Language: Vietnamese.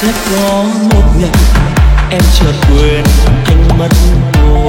sẽ có một ngày em chợt quên.